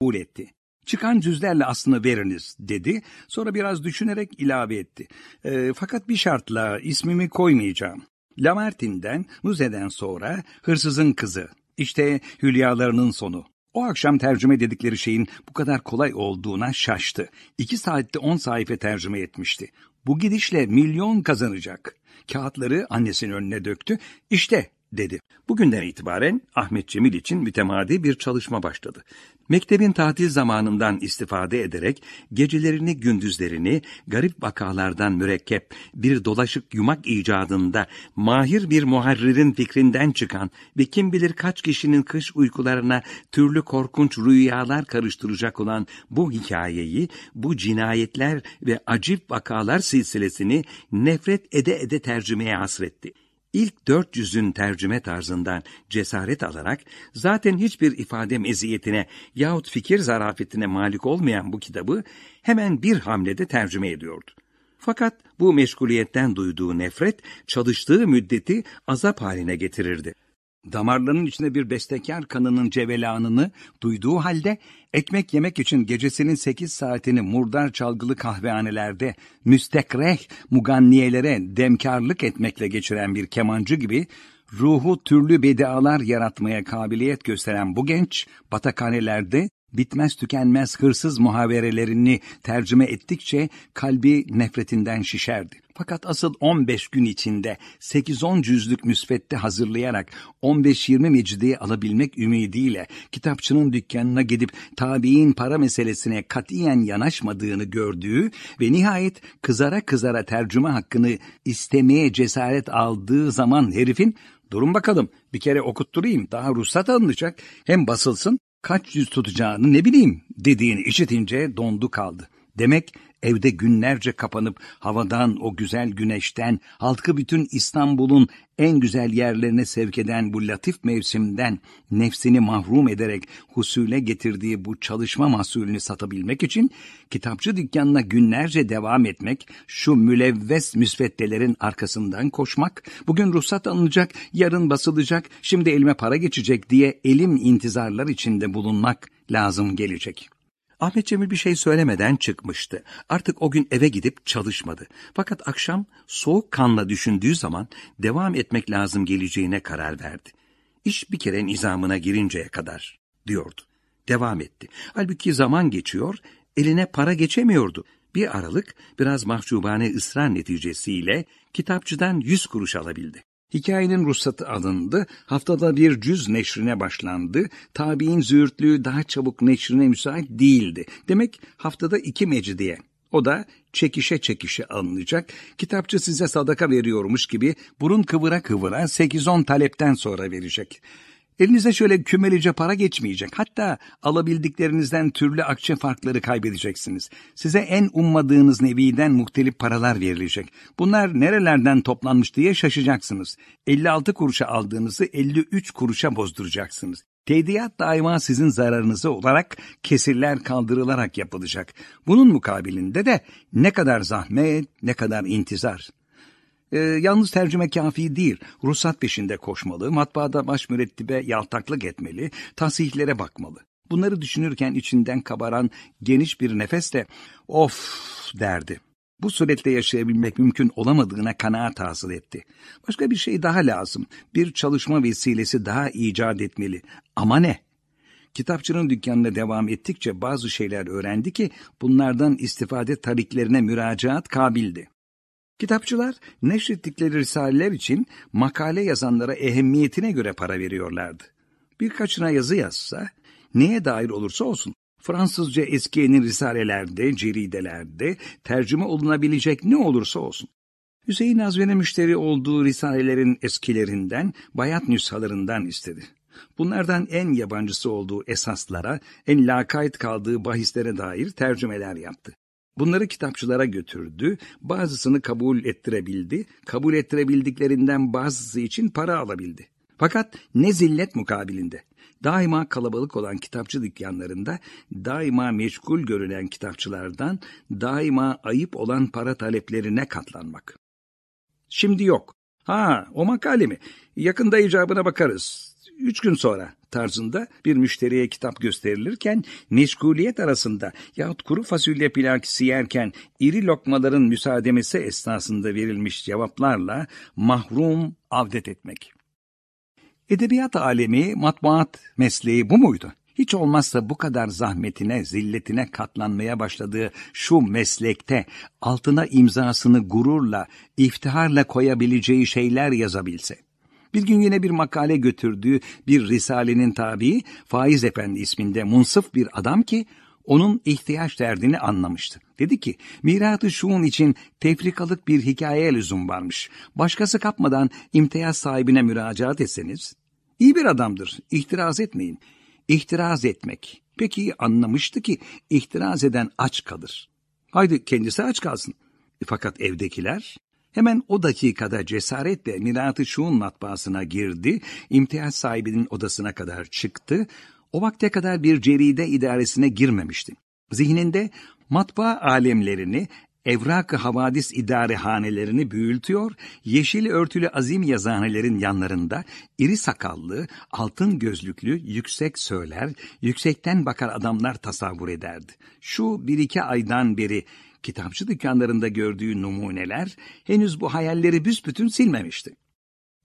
kabul etti. Çıkan cüzlerle aslını veriniz dedi. Sonra biraz düşünerek ilave etti. E, fakat bir şartla ismimi koymayacağım. Lamartine'den, Muze'den sonra hırsızın kızı. İşte hülyalarının sonu. O akşam tercüme dedikleri şeyin bu kadar kolay olduğuna şaştı. İki saatte on sayfa tercüme etmişti. Bu gidişle milyon kazanacak. Kağıtları annesinin önüne döktü. İşte dedi. Bugünden itibaren Ahmet Cemil için mütemadi bir çalışma başladı. Mektebin tatil zamanından istifade ederek gecelerini gündüzlerini garip vakalardan mürekkep bir dolaşık yumak icadında mahir bir muharririn fikrinden çıkan ve kim bilir kaç kişinin kış uykularına türlü korkunç rüyalar karıştıracak olan bu hikayeyi, bu cinayetler ve acip vakalar silsilesini nefret ede ede tercümeye hasretti. İlk dört yüzün tercüme tarzından cesaret alarak zaten hiçbir ifade meziyetine yahut fikir zarafetine malik olmayan bu kitabı hemen bir hamlede tercüme ediyordu. Fakat bu meşguliyetten duyduğu nefret çalıştığı müddeti azap haline getirirdi. Damarlarının içinde bir bestekar kanının cevelanını duyduğu halde ekmek yemek için gecesinin sekiz saatini murdar çalgılı kahvehanelerde müstekreh muganniyelere demkarlık etmekle geçiren bir kemancı gibi ruhu türlü bedialar yaratmaya kabiliyet gösteren bu genç batakhanelerde bitmez tükenmez hırsız muhaberelerini tercüme ettikçe kalbi nefretinden şişerdi. Fakat asıl 15 gün içinde 8-10 cüzlük müsvedde hazırlayarak 15-20 mecidiye alabilmek ümidiyle kitapçının dükkanına gidip tabi'in para meselesine katiyen yanaşmadığını gördüğü ve nihayet kızara kızara tercüme hakkını istemeye cesaret aldığı zaman herifin durun bakalım bir kere okutturayım daha ruhsat alınacak hem basılsın kaç yüz tutacağını ne bileyim dediğini işitince dondu kaldı. Demek evde günlerce kapanıp havadan o güzel güneşten halkı bütün İstanbul'un en güzel yerlerine sevk eden bu latif mevsimden nefsini mahrum ederek husule getirdiği bu çalışma mahsulünü satabilmek için kitapçı dükkanına günlerce devam etmek, şu mülevves müsveddelerin arkasından koşmak, bugün ruhsat alınacak, yarın basılacak, şimdi elime para geçecek diye elim intizarlar içinde bulunmak lazım gelecek.'' Ahmet Cemil bir şey söylemeden çıkmıştı. Artık o gün eve gidip çalışmadı. Fakat akşam soğuk kanla düşündüğü zaman devam etmek lazım geleceğine karar verdi. İş bir kere nizamına girinceye kadar diyordu. Devam etti. Halbuki zaman geçiyor, eline para geçemiyordu. Bir aralık biraz mahcubane ısrar neticesiyle kitapçıdan yüz kuruş alabildi. Hikayenin ruhsatı alındı, haftada bir cüz neşrine başlandı, tabi'in züğürtlüğü daha çabuk neşrine müsait değildi. Demek haftada iki mecidiye. O da çekişe çekişe alınacak, kitapçı size sadaka veriyormuş gibi burun kıvıra kıvıra 8-10 talepten sonra verecek. Elinize şöyle kümelice para geçmeyecek. Hatta alabildiklerinizden türlü akçe farkları kaybedeceksiniz. Size en ummadığınız neviden muhtelif paralar verilecek. Bunlar nerelerden toplanmış diye şaşacaksınız. 56 kuruşa aldığınızı 53 kuruşa bozduracaksınız. Tediyat daima sizin zararınıza olarak kesirler kaldırılarak yapılacak. Bunun mukabilinde de ne kadar zahmet, ne kadar intizar. E, yalnız tercüme kafi değil, ruhsat peşinde koşmalı, matbaada baş mürettibe yaltaklık etmeli, tasihlere bakmalı. Bunları düşünürken içinden kabaran geniş bir nefesle of derdi. Bu suretle yaşayabilmek mümkün olamadığına kanaat hasıl etti. Başka bir şey daha lazım. Bir çalışma vesilesi daha icat etmeli. Ama ne? Kitapçının dükkanına devam ettikçe bazı şeyler öğrendi ki bunlardan istifade tariklerine müracaat kabildi. Kitapçılar neşrettikleri risaleler için makale yazanlara ehemmiyetine göre para veriyorlardı. Birkaçına yazı yazsa, neye dair olursa olsun, Fransızca eski yeni risalelerde, ceridelerde tercüme olunabilecek ne olursa olsun. Hüseyin Nazven'e müşteri olduğu risalelerin eskilerinden, bayat nüshalarından istedi. Bunlardan en yabancısı olduğu esaslara, en lakayt kaldığı bahislere dair tercümeler yaptı. Bunları kitapçılara götürdü, bazısını kabul ettirebildi, kabul ettirebildiklerinden bazısı için para alabildi. Fakat ne zillet mukabilinde. Daima kalabalık olan kitapçı dükkanlarında, daima meşgul görülen kitapçılardan, daima ayıp olan para taleplerine katlanmak. Şimdi yok. Ha, o makale mi? Yakında icabına bakarız. Üç gün sonra tarzında bir müşteriye kitap gösterilirken meşguliyet arasında yahut kuru fasulye pilakisi yerken iri lokmaların müsaademesi esnasında verilmiş cevaplarla mahrum avdet etmek. Edebiyat alemi, matbuat mesleği bu muydu? Hiç olmazsa bu kadar zahmetine, zilletine katlanmaya başladığı şu meslekte altına imzasını gururla, iftiharla koyabileceği şeyler yazabilse. Bir gün yine bir makale götürdüğü bir risalenin tabi Faiz Efendi isminde munsıf bir adam ki onun ihtiyaç derdini anlamıştı. Dedi ki, mirat-ı şuun için tefrikalık bir hikaye lüzum varmış. Başkası kapmadan imtiyaz sahibine müracaat etseniz, iyi bir adamdır, ihtiraz etmeyin. İhtiraz etmek. Peki anlamıştı ki ihtiraz eden aç kalır. Haydi kendisi aç kalsın. Fakat evdekiler hemen o dakikada cesaretle Mirat-ı Şuun matbaasına girdi, imtiyaz sahibinin odasına kadar çıktı, o vakte kadar bir ceride idaresine girmemişti. Zihninde matbaa alemlerini, evrak-ı havadis idarehanelerini büyültüyor, yeşil örtülü azim yazanelerin yanlarında iri sakallı, altın gözlüklü, yüksek söyler, yüksekten bakar adamlar tasavvur ederdi. Şu bir iki aydan beri kitapçı dükkanlarında gördüğü numuneler henüz bu hayalleri büsbütün silmemişti.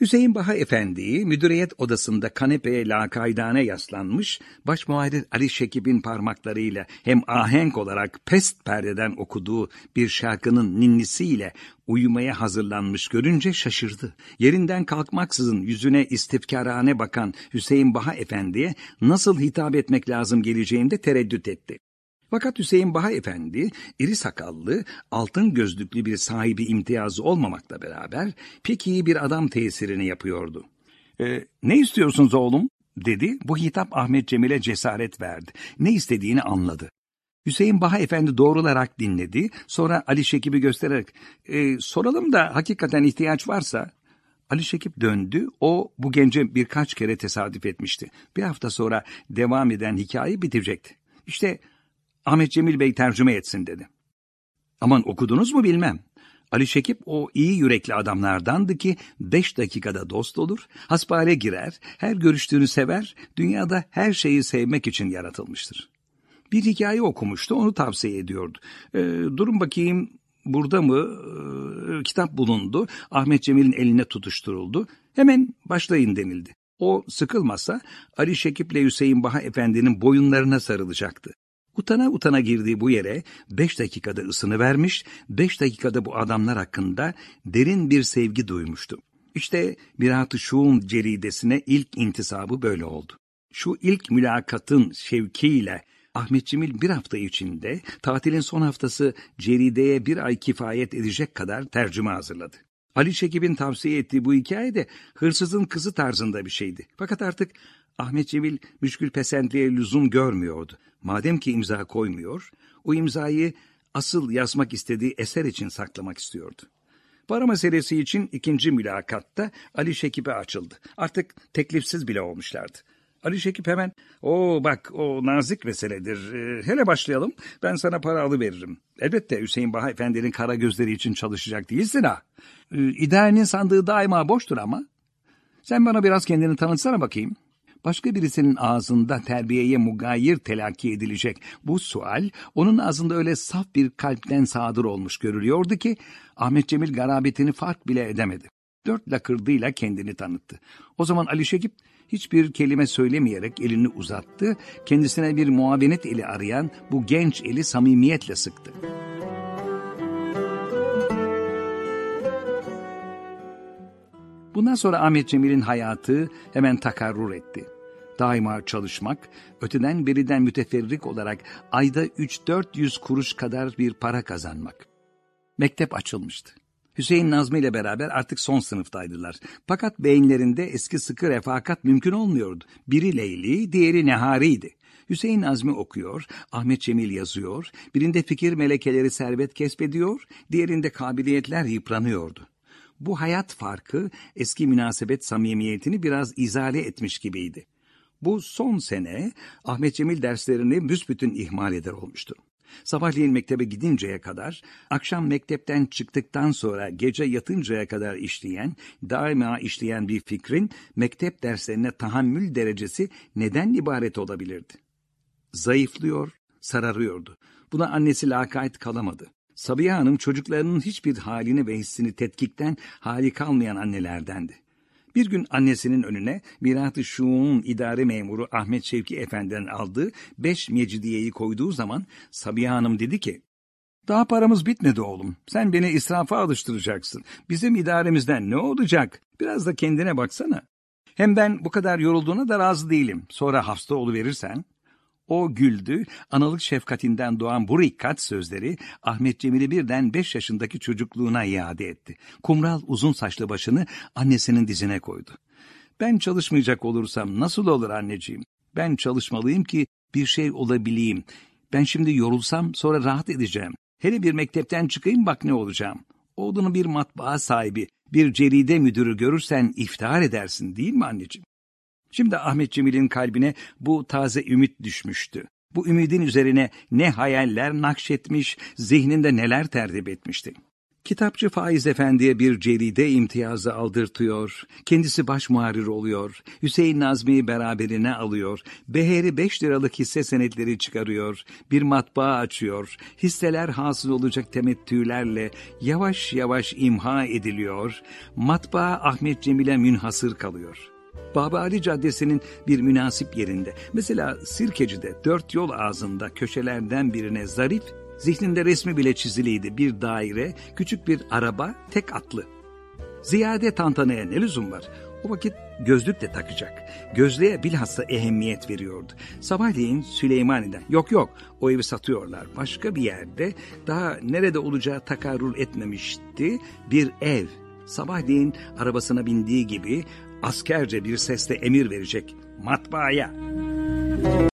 Hüseyin Baha Efendi'yi müdüriyet odasında kanepeye lakaydane yaslanmış, baş muharrir Ali Şekib'in parmaklarıyla hem ahenk olarak pest perdeden okuduğu bir şarkının ninnisiyle uyumaya hazırlanmış görünce şaşırdı. Yerinden kalkmaksızın yüzüne istifkarane bakan Hüseyin Baha Efendi'ye nasıl hitap etmek lazım geleceğinde tereddüt etti. Fakat Hüseyin Baha Efendi, iri sakallı, altın gözlüklü bir sahibi imtiyazı olmamakla beraber pek iyi bir adam tesirini yapıyordu. E, ne istiyorsunuz oğlum? dedi. Bu hitap Ahmet Cemil'e cesaret verdi. Ne istediğini anladı. Hüseyin Baha Efendi doğrularak dinledi. Sonra Ali Şekip'i göstererek, e, soralım da hakikaten ihtiyaç varsa... Ali Şekip döndü. O bu gence birkaç kere tesadüf etmişti. Bir hafta sonra devam eden hikaye bitecekti. İşte Ahmet Cemil Bey tercüme etsin dedi. Aman okudunuz mu bilmem. Ali Şekip o iyi yürekli adamlardandı ki beş dakikada dost olur, hasbale girer, her görüştüğünü sever, dünyada her şeyi sevmek için yaratılmıştır. Bir hikaye okumuştu, onu tavsiye ediyordu. E, durun bakayım burada mı e, kitap bulundu, Ahmet Cemil'in eline tutuşturuldu, hemen başlayın denildi. O sıkılmasa Ali Şekip ile Hüseyin Baha Efendi'nin boyunlarına sarılacaktı. Utana utana girdiği bu yere beş dakikada ısını vermiş, beş dakikada bu adamlar hakkında derin bir sevgi duymuştu. İşte Mirat-ı Şuun ceridesine ilk intisabı böyle oldu. Şu ilk mülakatın şevkiyle Ahmet Cemil bir hafta içinde tatilin son haftası cerideye bir ay kifayet edecek kadar tercüme hazırladı. Ali Şekib'in tavsiye ettiği bu hikaye de hırsızın kızı tarzında bir şeydi. Fakat artık Ahmet Cemil müşkül pesentliğe lüzum görmüyordu. Madem ki imza koymuyor, o imzayı asıl yazmak istediği eser için saklamak istiyordu. Para meselesi için ikinci mülakatta Ali Şekip'e açıldı. Artık teklifsiz bile olmuşlardı. Ali Şekip hemen, o bak o nazik meseledir, ee, hele başlayalım, ben sana para alıveririm. Elbette Hüseyin Baha Efendi'nin kara gözleri için çalışacak değilsin ha. Ee, İdarenin sandığı daima boştur ama. Sen bana biraz kendini tanıtsana bakayım.'' Başka birisinin ağzında terbiyeye mugayir telakki edilecek bu sual onun ağzında öyle saf bir kalpten sadır olmuş görülüyordu ki Ahmet Cemil garabetini fark bile edemedi. Dört lakırdıyla kendini tanıttı. O zaman Ali Şekip hiçbir kelime söylemeyerek elini uzattı, kendisine bir muavenet eli arayan bu genç eli samimiyetle sıktı. Bundan sonra Ahmet Cemil'in hayatı hemen takarrur etti. Daima çalışmak, öteden beriden müteferrik olarak ayda 3-400 kuruş kadar bir para kazanmak. Mektep açılmıştı. Hüseyin Nazmi ile beraber artık son sınıftaydılar. Fakat beyinlerinde eski sıkı refakat mümkün olmuyordu. Biri Leyli, diğeri Nehari'ydi. Hüseyin Nazmi okuyor, Ahmet Cemil yazıyor, birinde fikir melekeleri servet kesbediyor, diğerinde kabiliyetler yıpranıyordu. Bu hayat farkı eski münasebet samimiyetini biraz izale etmiş gibiydi. Bu son sene Ahmet Cemil derslerini büsbütün ihmal eder olmuştu. Sabahleyin mektebe gidinceye kadar, akşam mektepten çıktıktan sonra gece yatıncaya kadar işleyen, daima işleyen bir fikrin mektep derslerine tahammül derecesi neden ibaret olabilirdi? Zayıflıyor, sararıyordu. Buna annesi lakayt kalamadı. Sabiha Hanım çocuklarının hiçbir halini ve hissini tetkikten hali kalmayan annelerdendi. Bir gün annesinin önüne Mirat-ı Şuun idare memuru Ahmet Şevki Efendi'den aldığı beş mecidiyeyi koyduğu zaman Sabiha Hanım dedi ki, daha paramız bitmedi oğlum. Sen beni israfa alıştıracaksın. Bizim idaremizden ne olacak? Biraz da kendine baksana. Hem ben bu kadar yorulduğuna da razı değilim. Sonra hasta verirsen. O güldü, analık şefkatinden doğan bu rikkat sözleri Ahmet Cemil'i birden beş yaşındaki çocukluğuna iade etti. Kumral uzun saçlı başını annesinin dizine koydu. Ben çalışmayacak olursam nasıl olur anneciğim? Ben çalışmalıyım ki bir şey olabileyim. Ben şimdi yorulsam sonra rahat edeceğim. Hele bir mektepten çıkayım bak ne olacağım. Oğlunu bir matbaa sahibi, bir ceride müdürü görürsen iftihar edersin değil mi anneciğim? Şimdi Ahmet Cemil'in kalbine bu taze ümit düşmüştü. Bu ümidin üzerine ne hayaller nakşetmiş, zihninde neler tertip etmişti. Kitapçı Faiz Efendi'ye bir ceride imtiyazı aldırtıyor, kendisi baş muharir oluyor, Hüseyin Nazmi'yi beraberine alıyor, Beher'i beş liralık hisse senetleri çıkarıyor, bir matbaa açıyor, hisseler hasıl olacak temettülerle yavaş yavaş imha ediliyor, matbaa Ahmet Cemil'e münhasır kalıyor.'' Babali Caddesi'nin bir münasip yerinde. Mesela Sirkeci'de dört yol ağzında köşelerden birine zarif, zihninde resmi bile çiziliydi bir daire, küçük bir araba, tek atlı. Ziyade tantanaya ne lüzum var? O vakit gözlük de takacak. Gözlüğe bilhassa ehemmiyet veriyordu. Sabahleyin Süleymani'den, yok yok o evi satıyorlar. Başka bir yerde daha nerede olacağı takarrur etmemişti bir ev. Sabahleyin arabasına bindiği gibi askerce bir sesle emir verecek matbaaya.